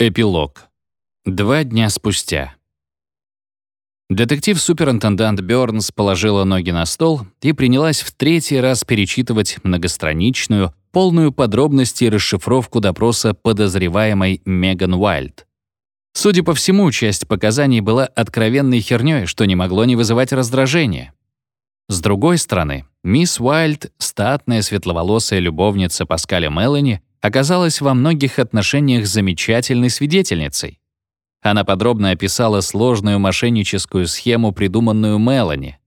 Эпилог. Два дня спустя. Детектив-суперинтендант Бёрнс положила ноги на стол и принялась в третий раз перечитывать многостраничную, полную подробностей расшифровку допроса подозреваемой Меган Уайльд. Судя по всему, часть показаний была откровенной хернёй, что не могло не вызывать раздражения. С другой стороны, мисс Уайльд, статная светловолосая любовница Паскаля Мелани, оказалась во многих отношениях замечательной свидетельницей. Она подробно описала сложную мошенническую схему, придуманную Мелани.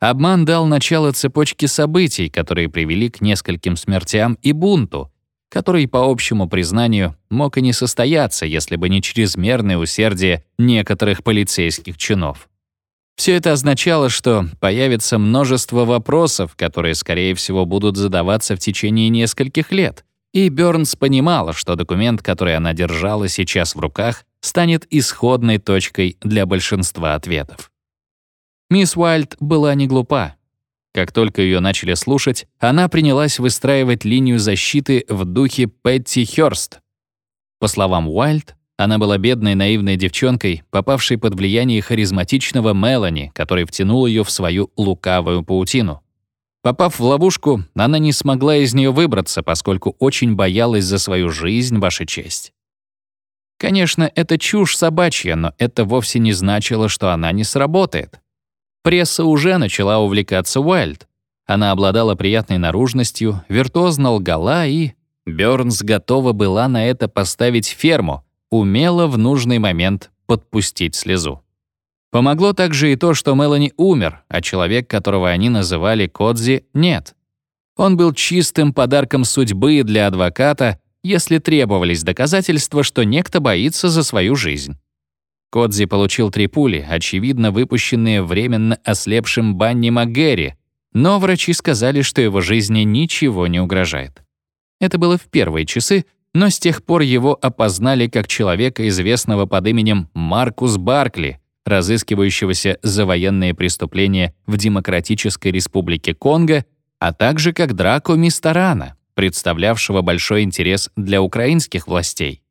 Обман дал начало цепочке событий, которые привели к нескольким смертям и бунту, который, по общему признанию, мог и не состояться, если бы не чрезмерное усердие некоторых полицейских чинов. Все это означало, что появится множество вопросов, которые, скорее всего, будут задаваться в течение нескольких лет, и Бёрнс понимала, что документ, который она держала сейчас в руках, станет исходной точкой для большинства ответов. Мисс Уайльд была не глупа. Как только ее начали слушать, она принялась выстраивать линию защиты в духе Петти Хёрст. По словам Уайльд, она была бедной наивной девчонкой, попавшей под влияние харизматичного Мелани, который втянул ее в свою лукавую паутину. Попав в ловушку, она не смогла из нее выбраться, поскольку очень боялась за свою жизнь, ваша честь. Конечно, это чушь собачья, но это вовсе не значило, что она не сработает. Пресса уже начала увлекаться Уайльд. Она обладала приятной наружностью, виртуозно лгала и... Бёрнс готова была на это поставить ферму, умела в нужный момент подпустить слезу. Помогло также и то, что Мелани умер, а человек, которого они называли Кодзи, нет. Он был чистым подарком судьбы для адвоката, если требовались доказательства, что некто боится за свою жизнь. Кодзи получил три пули, очевидно выпущенные временно ослепшим Банни МакГерри, но врачи сказали, что его жизни ничего не угрожает. Это было в первые часы, но с тех пор его опознали как человека, известного под именем Маркус Баркли — разыскивающегося за военные преступления в Демократической Республике Конго, а также как Драко Мистарана, представлявшего большой интерес для украинских властей.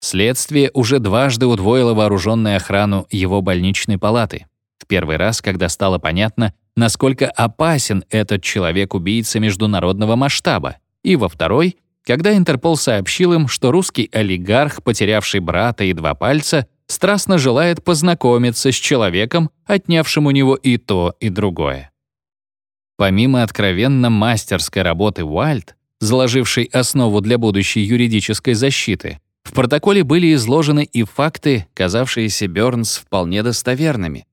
Следствие уже дважды удвоило вооруженную охрану его больничной палаты. В первый раз, когда стало понятно, насколько опасен этот человек-убийца международного масштаба, и во второй, когда Интерпол сообщил им, что русский олигарх, потерявший брата и два пальца, страстно желает познакомиться с человеком, отнявшим у него и то, и другое. Помимо откровенно мастерской работы Уайльд, заложившей основу для будущей юридической защиты, в протоколе были изложены и факты, казавшиеся Бёрнс вполне достоверными.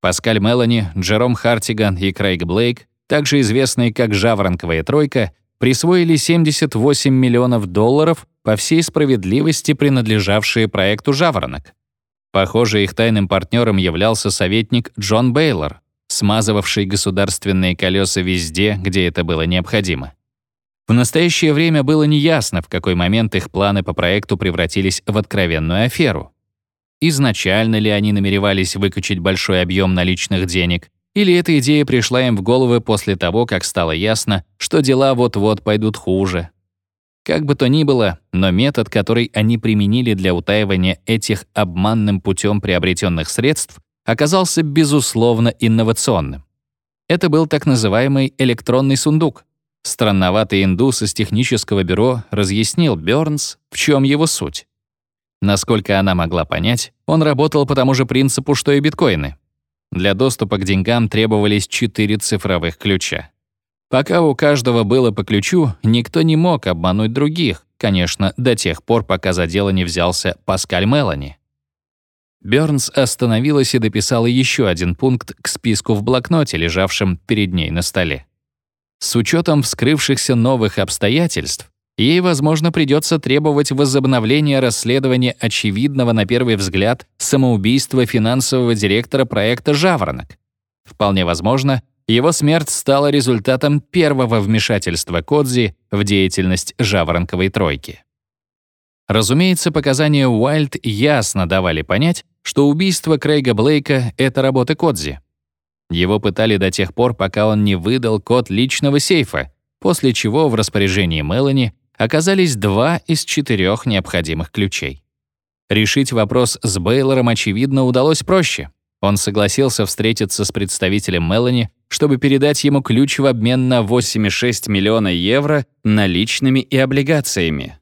Паскаль Мелани, Джером Хартиган и Крейг Блейк, также известные как «Жаворонковая тройка», присвоили 78 миллионов долларов по всей справедливости принадлежавшие проекту «Жаворонок». Похоже, их тайным партнером являлся советник Джон Бейлор, смазывавший государственные колеса везде, где это было необходимо. В настоящее время было неясно, в какой момент их планы по проекту превратились в откровенную аферу. Изначально ли они намеревались выкачать большой объем наличных денег, или эта идея пришла им в голову после того, как стало ясно, что дела вот-вот пойдут хуже, как бы то ни было, но метод, который они применили для утаивания этих обманным путем приобретенных средств, оказался безусловно инновационным. Это был так называемый электронный сундук. Странноватый индус из технического бюро разъяснил Бёрнс, в чем его суть. Насколько она могла понять, он работал по тому же принципу, что и биткоины. Для доступа к деньгам требовались четыре цифровых ключа. Пока у каждого было по ключу, никто не мог обмануть других, конечно, до тех пор, пока за дело не взялся Паскаль Мелани. Бёрнс остановилась и дописала еще один пункт к списку в блокноте, лежавшем перед ней на столе. С учетом вскрывшихся новых обстоятельств, ей, возможно, придется требовать возобновления расследования очевидного на первый взгляд самоубийства финансового директора проекта «Жаворонок». Вполне возможно, его смерть стала результатом первого вмешательства Кодзи в деятельность Жаворонковой тройки. Разумеется, показания Уайльд ясно давали понять, что убийство Крейга Блейка — это работа Кодзи. Его пытали до тех пор, пока он не выдал код личного сейфа, после чего в распоряжении Мелани оказались два из четырех необходимых ключей. Решить вопрос с Бейлором, очевидно, удалось проще. Он согласился встретиться с представителем Мелани, чтобы передать ему ключ в обмен на 8,6 миллиона евро наличными и облигациями.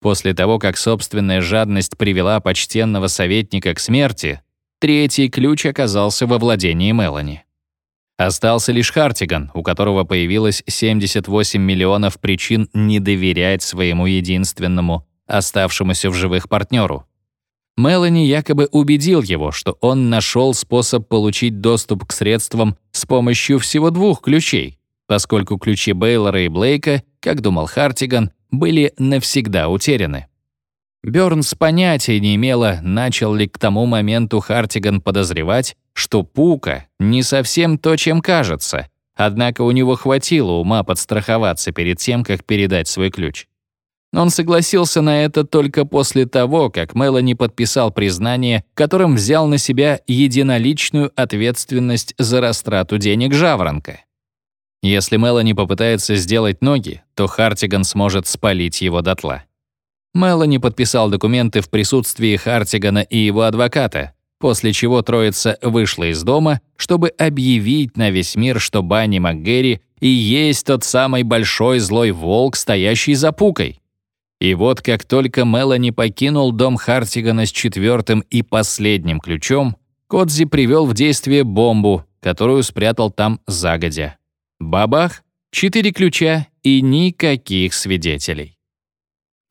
После того, как собственная жадность привела почтенного советника к смерти, третий ключ оказался во владении Мелани. Остался лишь Хартиган, у которого появилось 78 миллионов причин не доверять своему единственному, оставшемуся в живых партнеру. Мелани якобы убедил его, что он нашел способ получить доступ к средствам с помощью всего двух ключей, поскольку ключи Бейлора и Блейка, как думал Хартиган, были навсегда утеряны. Бёрнс понятия не имела, начал ли к тому моменту Хартиган подозревать, что Пука не совсем то, чем кажется, однако у него хватило ума подстраховаться перед тем, как передать свой ключ. Он согласился на это только после того, как Мелани подписал признание, которым взял на себя единоличную ответственность за растрату денег Жаворонка. Если Мелани попытается сделать ноги, то Хартиган сможет спалить его дотла. Мелани подписал документы в присутствии Хартигана и его адвоката, после чего троица вышла из дома, чтобы объявить на весь мир, что Банни МакГерри и есть тот самый большой злой волк, стоящий за пукой. И вот как только Мелани покинул дом Хартигана с четвертым и последним ключом, Кодзи привел в действие бомбу, которую спрятал там загодя. Бабах, четыре ключа и никаких свидетелей.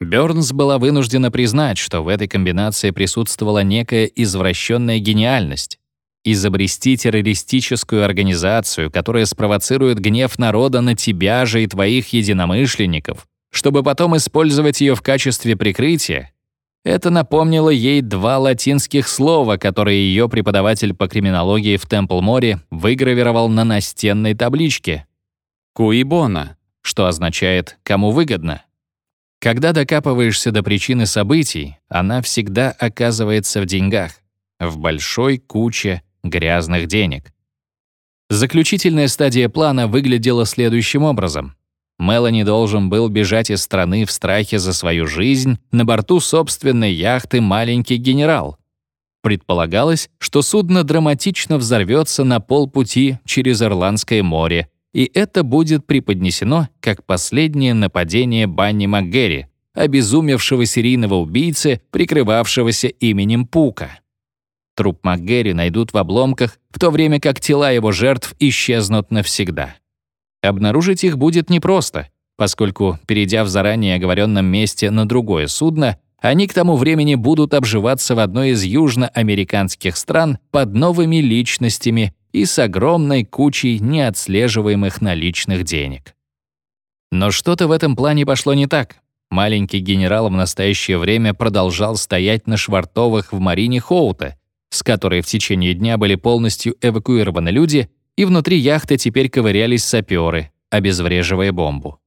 Бёрнс была вынуждена признать, что в этой комбинации присутствовала некая извращенная гениальность. Изобрести террористическую организацию, которая спровоцирует гнев народа на тебя же и твоих единомышленников, чтобы потом использовать ее в качестве прикрытия, это напомнило ей два латинских слова, которые ее преподаватель по криминологии в Темпл-Море выгравировал на настенной табличке. «Куибона», что означает «кому выгодно». Когда докапываешься до причины событий, она всегда оказывается в деньгах, в большой куче грязных денег. Заключительная стадия плана выглядела следующим образом. Мелани должен был бежать из страны в страхе за свою жизнь на борту собственной яхты «Маленький генерал». Предполагалось, что судно драматично взорвется на полпути через Ирландское море, и это будет преподнесено как последнее нападение Банни МакГерри, обезумевшего серийного убийцы, прикрывавшегося именем Пука. Труп МакГерри найдут в обломках, в то время как тела его жертв исчезнут навсегда. Обнаружить их будет непросто, поскольку, перейдя в заранее оговоренном месте на другое судно, они к тому времени будут обживаться в одной из южноамериканских стран под новыми личностями и с огромной кучей неотслеживаемых наличных денег. Но что-то в этом плане пошло не так. Маленький генерал в настоящее время продолжал стоять на швартовых в марине Хоута, с которой в течение дня были полностью эвакуированы люди, и внутри яхты теперь ковырялись саперы, обезвреживая бомбу.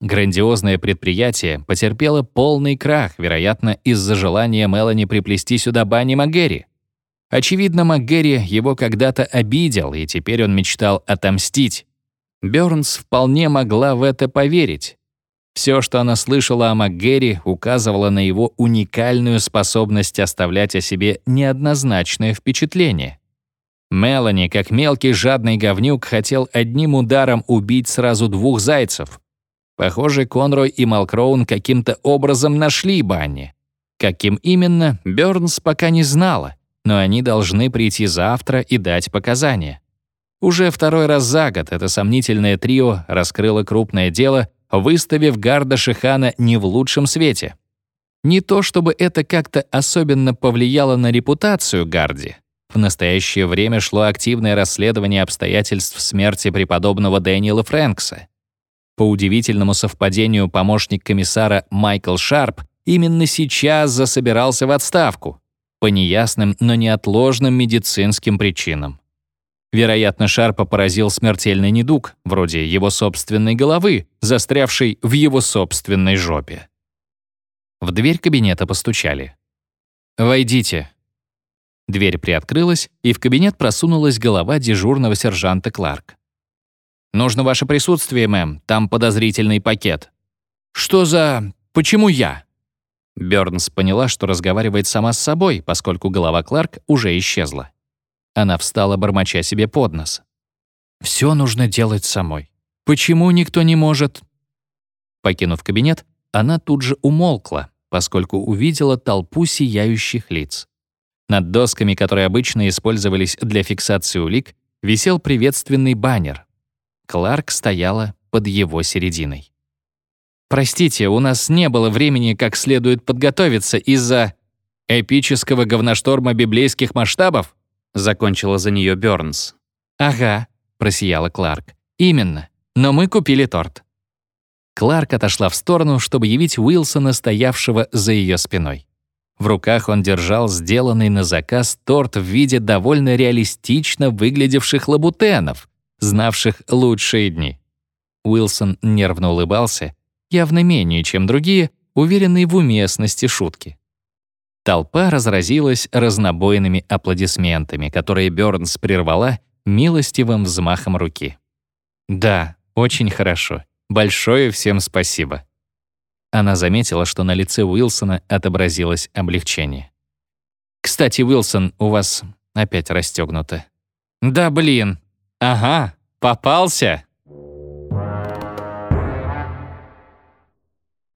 Грандиозное предприятие потерпело полный крах, вероятно, из-за желания Мелани приплести сюда Банни Магерри. Очевидно, МакГерри его когда-то обидел, и теперь он мечтал отомстить. Бёрнс вполне могла в это поверить. Все, что она слышала о МакГерри, указывало на его уникальную способность оставлять о себе неоднозначное впечатление. Мелани, как мелкий жадный говнюк, хотел одним ударом убить сразу двух зайцев. Похоже, Конрой и Малкроун каким-то образом нашли Банни. Каким именно, Бёрнс пока не знала — но они должны прийти завтра и дать показания. Уже второй раз за год это сомнительное трио раскрыло крупное дело, выставив Гарда Шихана не в лучшем свете. Не то чтобы это как-то особенно повлияло на репутацию Гарди. В настоящее время шло активное расследование обстоятельств смерти преподобного Дэниела Фрэнкса. По удивительному совпадению помощник комиссара Майкл Шарп именно сейчас засобирался в отставку, по неясным, но неотложным медицинским причинам. Вероятно, Шарпа поразил смертельный недуг, вроде его собственной головы, застрявшей в его собственной жопе. В дверь кабинета постучали. «Войдите». Дверь приоткрылась, и в кабинет просунулась голова дежурного сержанта Кларк. «Нужно ваше присутствие, мэм, там подозрительный пакет». «Что за... Почему я?» Бёрнс поняла, что разговаривает сама с собой, поскольку голова Кларк уже исчезла. Она встала, бормоча себе под нос. «Всё нужно делать самой. Почему никто не может?» Покинув кабинет, она тут же умолкла, поскольку увидела толпу сияющих лиц. Над досками, которые обычно использовались для фиксации улик, висел приветственный баннер. Кларк стояла под его серединой. «Простите, у нас не было времени как следует подготовиться из-за эпического говношторма библейских масштабов?» закончила за нее Бёрнс. «Ага», — просияла Кларк. «Именно. Но мы купили торт». Кларк отошла в сторону, чтобы явить Уилсона, стоявшего за ее спиной. В руках он держал сделанный на заказ торт в виде довольно реалистично выглядевших лабутенов, знавших лучшие дни. Уилсон нервно улыбался, явно менее, чем другие, уверенный в уместности шутки. Толпа разразилась разнобойными аплодисментами, которые Бёрнс прервала милостивым взмахом руки. «Да, очень хорошо. Большое всем спасибо». Она заметила, что на лице Уилсона отобразилось облегчение. «Кстати, Уилсон, у вас опять расстегнуто». «Да блин! Ага, попался!»